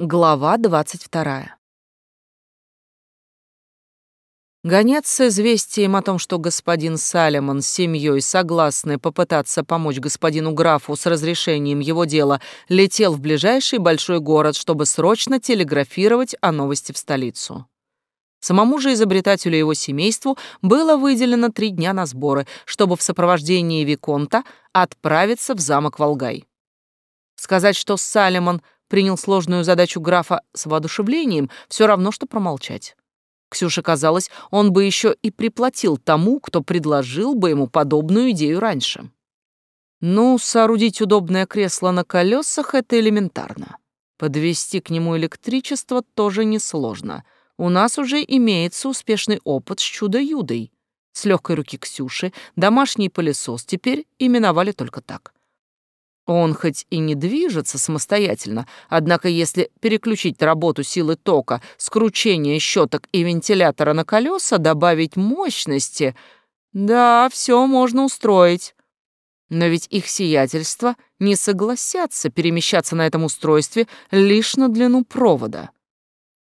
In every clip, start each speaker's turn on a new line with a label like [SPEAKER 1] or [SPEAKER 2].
[SPEAKER 1] Глава двадцать вторая. Гонец с известием о том, что господин Салемон с семьей согласны попытаться помочь господину графу с разрешением его дела, летел в ближайший большой город, чтобы срочно телеграфировать о новости в столицу. Самому же изобретателю и его семейству было выделено три дня на сборы, чтобы в сопровождении Виконта отправиться в замок Волгай. Сказать, что Салемон — принял сложную задачу графа с воодушевлением, все равно, что промолчать. Ксюше казалось, он бы еще и приплатил тому, кто предложил бы ему подобную идею раньше. Ну, соорудить удобное кресло на колесах — это элементарно. Подвести к нему электричество тоже несложно. У нас уже имеется успешный опыт с чудо-юдой. С легкой руки Ксюши домашний пылесос теперь именовали только так. Он хоть и не движется самостоятельно, однако если переключить работу силы тока, скручение щеток и вентилятора на колеса, добавить мощности, да, все можно устроить. Но ведь их сиятельство не согласятся перемещаться на этом устройстве лишь на длину провода.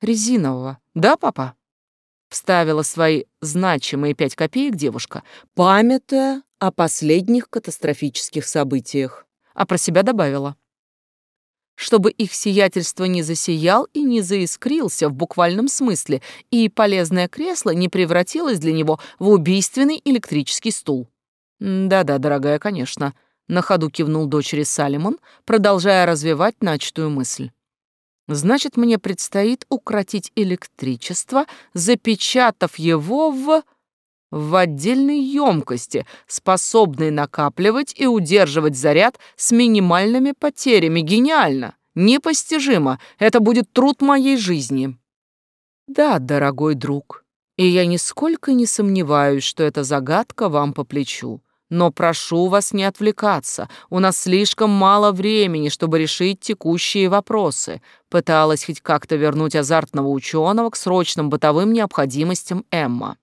[SPEAKER 1] Резинового, да, папа? Вставила свои значимые пять копеек девушка, памятая о последних катастрофических событиях а про себя добавила. Чтобы их сиятельство не засиял и не заискрился в буквальном смысле, и полезное кресло не превратилось для него в убийственный электрический стул. «Да-да, дорогая, конечно», — на ходу кивнул дочери Салимон, продолжая развивать начатую мысль. «Значит, мне предстоит укротить электричество, запечатав его в...» в отдельной емкости, способной накапливать и удерживать заряд с минимальными потерями. Гениально! Непостижимо! Это будет труд моей жизни. Да, дорогой друг, и я нисколько не сомневаюсь, что эта загадка вам по плечу. Но прошу вас не отвлекаться. У нас слишком мало времени, чтобы решить текущие вопросы. Пыталась хоть как-то вернуть азартного ученого к срочным бытовым необходимостям Эмма.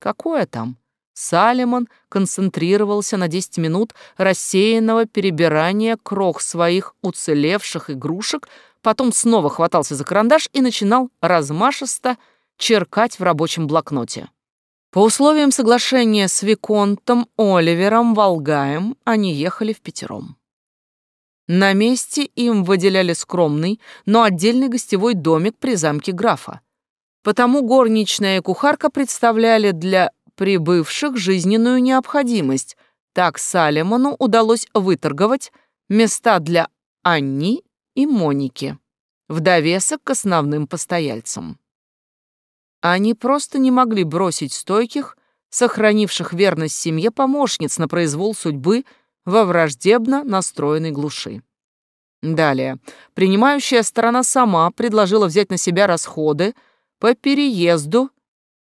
[SPEAKER 1] Какое там? Салемон концентрировался на 10 минут рассеянного перебирания крох своих уцелевших игрушек, потом снова хватался за карандаш и начинал размашисто черкать в рабочем блокноте. По условиям соглашения с Виконтом Оливером Волгаем они ехали в пятером. На месте им выделяли скромный, но отдельный гостевой домик при замке графа. Потому горничная и кухарка представляли для прибывших жизненную необходимость. Так Салемону удалось выторговать места для Анни и Моники, в довесок к основным постояльцам. Они просто не могли бросить стойких, сохранивших верность семье помощниц на произвол судьбы во враждебно настроенной глуши. Далее, принимающая сторона сама предложила взять на себя расходы, по переезду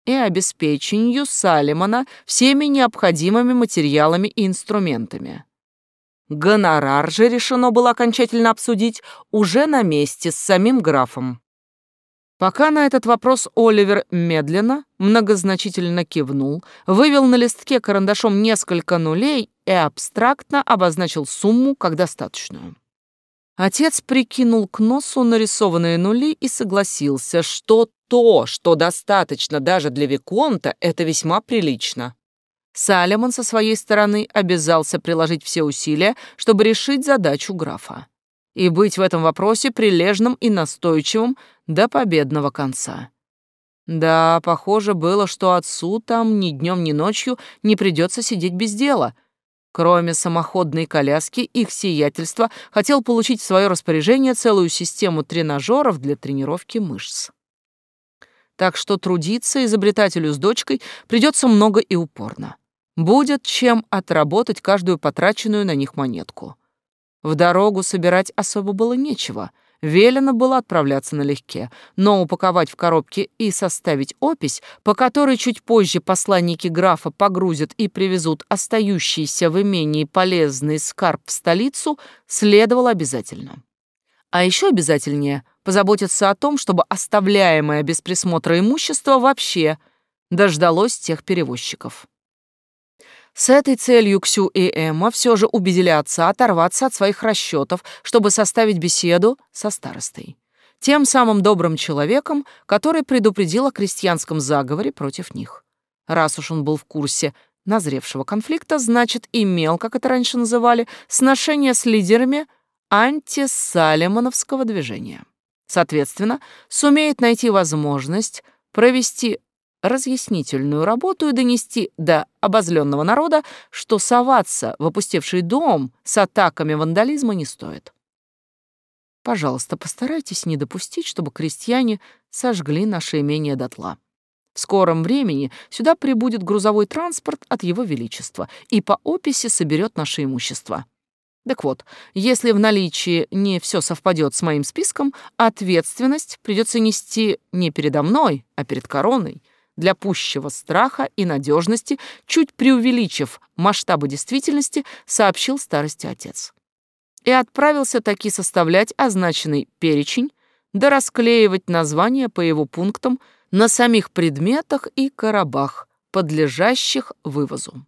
[SPEAKER 1] и обеспечению Салимона всеми необходимыми материалами и инструментами. Гонорар же решено было окончательно обсудить уже на месте с самим графом. Пока на этот вопрос Оливер медленно, многозначительно кивнул, вывел на листке карандашом несколько нулей и абстрактно обозначил сумму как достаточную. Отец прикинул к носу нарисованные нули и согласился, что то, что достаточно даже для Виконта, это весьма прилично. Салемон со своей стороны обязался приложить все усилия, чтобы решить задачу графа. И быть в этом вопросе прилежным и настойчивым до победного конца. Да, похоже было, что отцу там ни днем, ни ночью не придется сидеть без дела — Кроме самоходной коляски, их сиятельство хотел получить в свое распоряжение целую систему тренажеров для тренировки мышц. Так что трудиться изобретателю с дочкой придется много и упорно. Будет чем отработать каждую потраченную на них монетку. В дорогу собирать особо было нечего — велено было отправляться налегке, но упаковать в коробки и составить опись, по которой чуть позже посланники графа погрузят и привезут остающийся в имении полезный скарб в столицу, следовало обязательно. А еще обязательнее позаботиться о том, чтобы оставляемое без присмотра имущество вообще дождалось тех перевозчиков. С этой целью Ксю и Эмма все же убедили отца оторваться от своих расчетов, чтобы составить беседу со старостой. тем самым добрым человеком, который предупредил о крестьянском заговоре против них. Раз уж он был в курсе назревшего конфликта, значит, имел, как это раньше называли, сношение с лидерами антисалемоновского движения. Соответственно, сумеет найти возможность провести разъяснительную работу и донести до обозленного народа, что соваться в опустевший дом с атаками вандализма не стоит. Пожалуйста, постарайтесь не допустить, чтобы крестьяне сожгли наше имение дотла. В скором времени сюда прибудет грузовой транспорт от Его Величества и по описи соберет наше имущество. Так вот, если в наличии не все совпадет с моим списком, ответственность придется нести не передо мной, а перед короной. Для пущего страха и надежности, чуть преувеличив масштабы действительности, сообщил старости отец и отправился таки составлять означенный перечень, да расклеивать названия по его пунктам на самих предметах и коробах, подлежащих вывозу.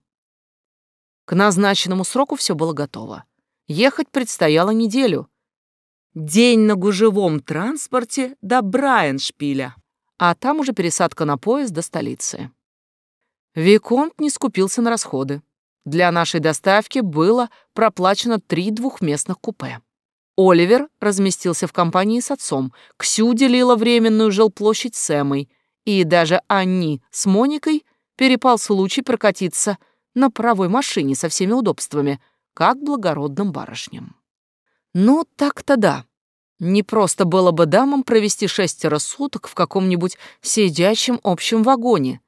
[SPEAKER 1] К назначенному сроку все было готово. Ехать предстояло неделю. День на гужевом транспорте до Брайаншпиля, а там уже пересадка на поезд до столицы. Виконт не скупился на расходы. Для нашей доставки было проплачено три двухместных купе. Оливер разместился в компании с отцом, Ксю делила временную жилплощадь с Эмой, и даже Анни с Моникой перепал случай прокатиться на правой машине со всеми удобствами, как благородным барышням. Ну, так-то да. Не просто было бы дамам провести шестеро суток в каком-нибудь сидячем общем вагоне.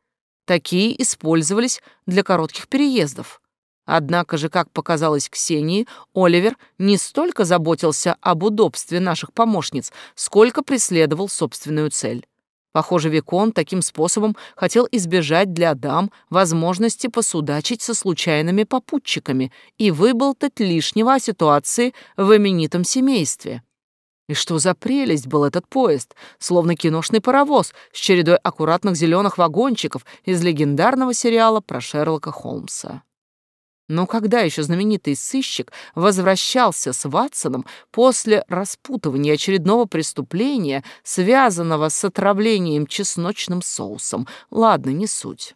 [SPEAKER 1] Такие использовались для коротких переездов. Однако же, как показалось Ксении, Оливер не столько заботился об удобстве наших помощниц, сколько преследовал собственную цель. Похоже, Викон таким способом хотел избежать для дам возможности посудачить со случайными попутчиками и выболтать лишнего о ситуации в именитом семействе. И что за прелесть был этот поезд, словно киношный паровоз с чередой аккуратных зеленых вагончиков из легендарного сериала про Шерлока Холмса. Но когда еще знаменитый сыщик возвращался с Ватсоном после распутывания очередного преступления, связанного с отравлением чесночным соусом? Ладно, не суть.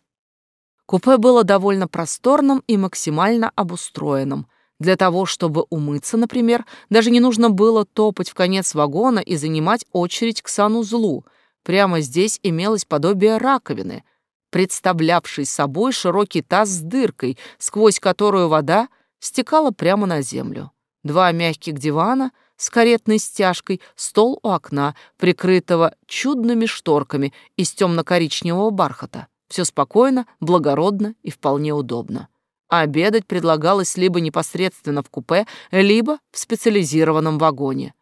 [SPEAKER 1] Купе было довольно просторным и максимально обустроенным. Для того, чтобы умыться, например, даже не нужно было топать в конец вагона и занимать очередь к санузлу. Прямо здесь имелось подобие раковины — представлявший собой широкий таз с дыркой, сквозь которую вода стекала прямо на землю. Два мягких дивана с каретной стяжкой, стол у окна, прикрытого чудными шторками из темно-коричневого бархата. Все спокойно, благородно и вполне удобно. Обедать предлагалось либо непосредственно в купе, либо в специализированном вагоне.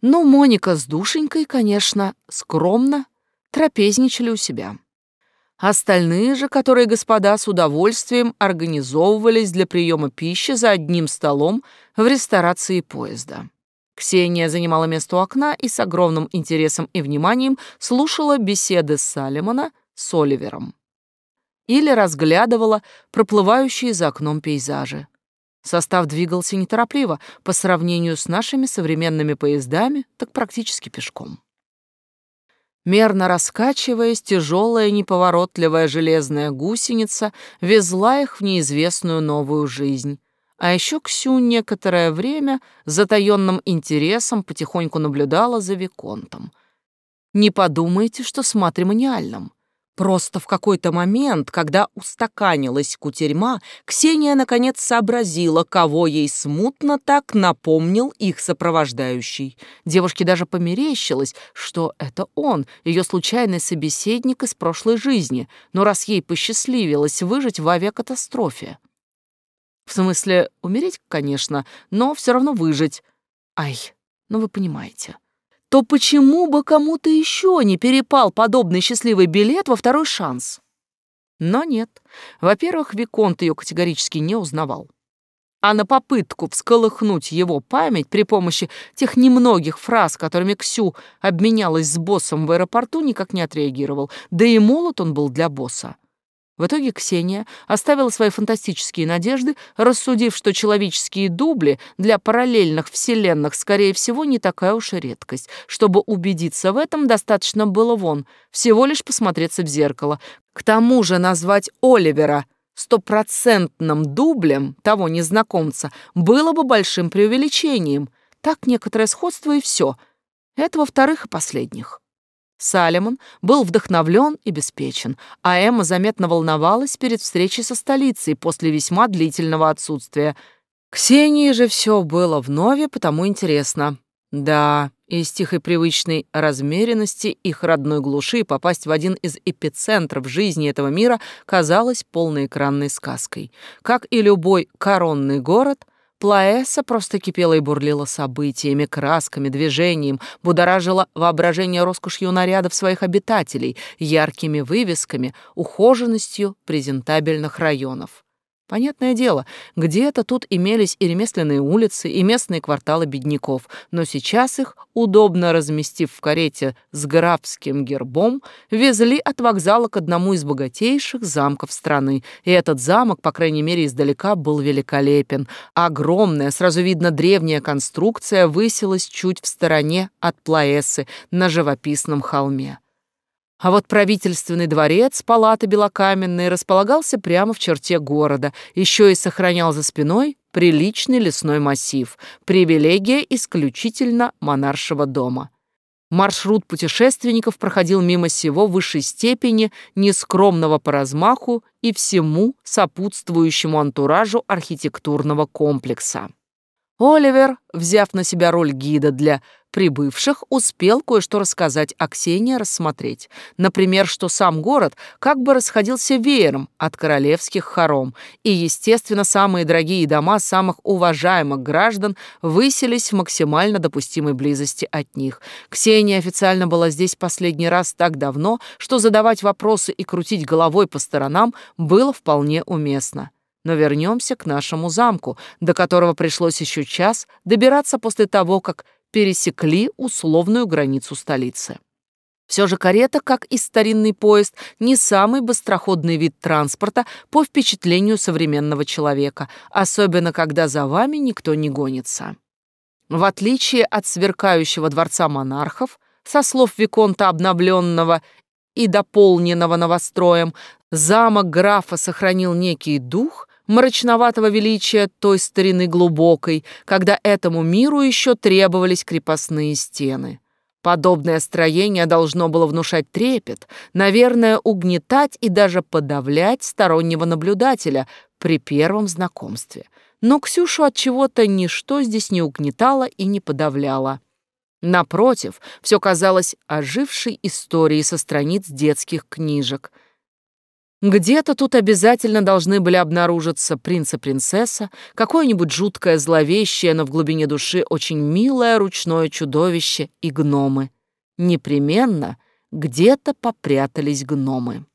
[SPEAKER 1] Но Моника с душенькой, конечно, скромно трапезничали у себя. Остальные же, которые господа с удовольствием организовывались для приема пищи за одним столом в ресторации поезда. Ксения занимала место у окна и с огромным интересом и вниманием слушала беседы Салемона с Оливером. Или разглядывала проплывающие за окном пейзажи. Состав двигался неторопливо по сравнению с нашими современными поездами, так практически пешком. Мерно раскачиваясь, тяжелая неповоротливая железная гусеница везла их в неизвестную новую жизнь. А еще Ксю некоторое время с затаённым интересом потихоньку наблюдала за Виконтом. Не подумайте, что с матримониальным. Просто в какой-то момент, когда устаканилась кутерьма, Ксения наконец сообразила, кого ей смутно так напомнил их сопровождающий. Девушке даже померещилось, что это он, ее случайный собеседник из прошлой жизни, но раз ей посчастливилось выжить в авиакатастрофе. В смысле, умереть, конечно, но все равно выжить. Ай, ну вы понимаете то почему бы кому-то еще не перепал подобный счастливый билет во второй шанс? Но нет. Во-первых, Виконт ее категорически не узнавал. А на попытку всколыхнуть его память при помощи тех немногих фраз, которыми Ксю обменялась с боссом в аэропорту, никак не отреагировал. Да и молод он был для босса. В итоге Ксения оставила свои фантастические надежды, рассудив, что человеческие дубли для параллельных вселенных, скорее всего, не такая уж и редкость. Чтобы убедиться в этом, достаточно было вон, всего лишь посмотреться в зеркало. К тому же назвать Оливера стопроцентным дублем того незнакомца было бы большим преувеличением. Так некоторое сходство и все. Это во-вторых и последних. Салемон был вдохновлен и беспечен, а Эмма заметно волновалась перед встречей со столицей после весьма длительного отсутствия. Ксении же все было вновь, потому интересно. Да, из тихой привычной размеренности их родной глуши попасть в один из эпицентров жизни этого мира казалось полноэкранной сказкой. Как и любой коронный город — Плаэса просто кипела и бурлила событиями, красками, движением, будоражила воображение роскошью нарядов своих обитателей, яркими вывесками, ухоженностью презентабельных районов. Понятное дело, где-то тут имелись и ремесленные улицы, и местные кварталы бедняков, но сейчас их, удобно разместив в карете с графским гербом, везли от вокзала к одному из богатейших замков страны. И этот замок, по крайней мере издалека, был великолепен. Огромная, сразу видно древняя конструкция, высилась чуть в стороне от Плаэсы на живописном холме. А вот правительственный дворец, палаты белокаменные, располагался прямо в черте города, еще и сохранял за спиной приличный лесной массив, привилегия исключительно монаршего дома. Маршрут путешественников проходил мимо сего высшей степени нескромного по размаху и всему сопутствующему антуражу архитектурного комплекса. Оливер, взяв на себя роль гида для прибывших, успел кое-что рассказать, а Ксения рассмотреть. Например, что сам город как бы расходился веером от королевских хором, и, естественно, самые дорогие дома самых уважаемых граждан выселись в максимально допустимой близости от них. Ксения официально была здесь последний раз так давно, что задавать вопросы и крутить головой по сторонам было вполне уместно. Но вернемся к нашему замку, до которого пришлось еще час добираться после того, как пересекли условную границу столицы. Все же карета, как и старинный поезд, не самый быстроходный вид транспорта по впечатлению современного человека, особенно когда за вами никто не гонится. В отличие от сверкающего дворца монархов, со слов Виконта обновленного и дополненного новостроем, замок графа сохранил некий дух, мрачноватого величия той старины глубокой, когда этому миру еще требовались крепостные стены. Подобное строение должно было внушать трепет, наверное, угнетать и даже подавлять стороннего наблюдателя при первом знакомстве. Но Ксюшу от чего-то ничто здесь не угнетало и не подавляло. Напротив, все казалось ожившей историей со страниц детских книжек — где-то тут обязательно должны были обнаружиться принц и принцесса, какое-нибудь жуткое зловещее, но в глубине души очень милое ручное чудовище и гномы. Непременно где-то попрятались гномы.